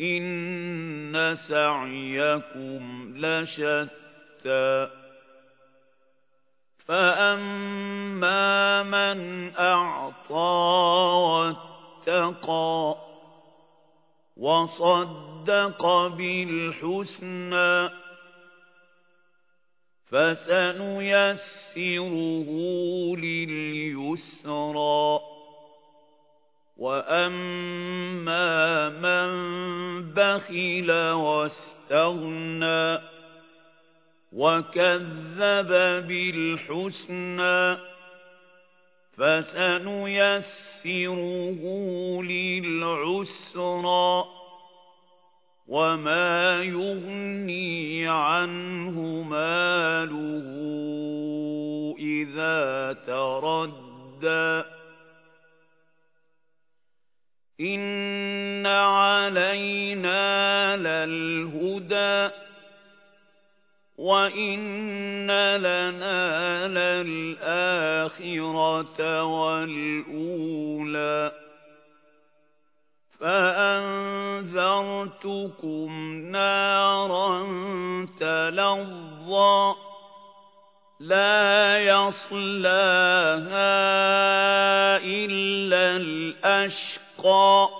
إِنَّ سَعْيَكُمْ لَشَتَّى فَأَمَّا مَنْ أَعْطَى وَاتَّقَى وَصَدَّقَ بِالْحُسْنَى فَسَنُيَسِّرُهُ لِلْيُسْرَى وَأَمَّا مَن بَخِلَ وَاسْتَغْنَىٰ وَكَذَّبَ بِالْحُسْنَىٰ فَسَنُيَسِّرُهُ لِلْعُسْرَىٰ وَمَا يُغْنِي عَنْهُ مَالُهُ إِذَا تَرَدَّىٰ عَلَيْنَا لَلْهُدَىٰ وَإِنَّ لَنَا لَلْآخِرَةَ وَالْأُولَىٰ فَأَنذَرْتُكُمْ نَارًا تَلَظَّىٰ لَا يَصْلَاهَا إِلَّا الْأَشْقَى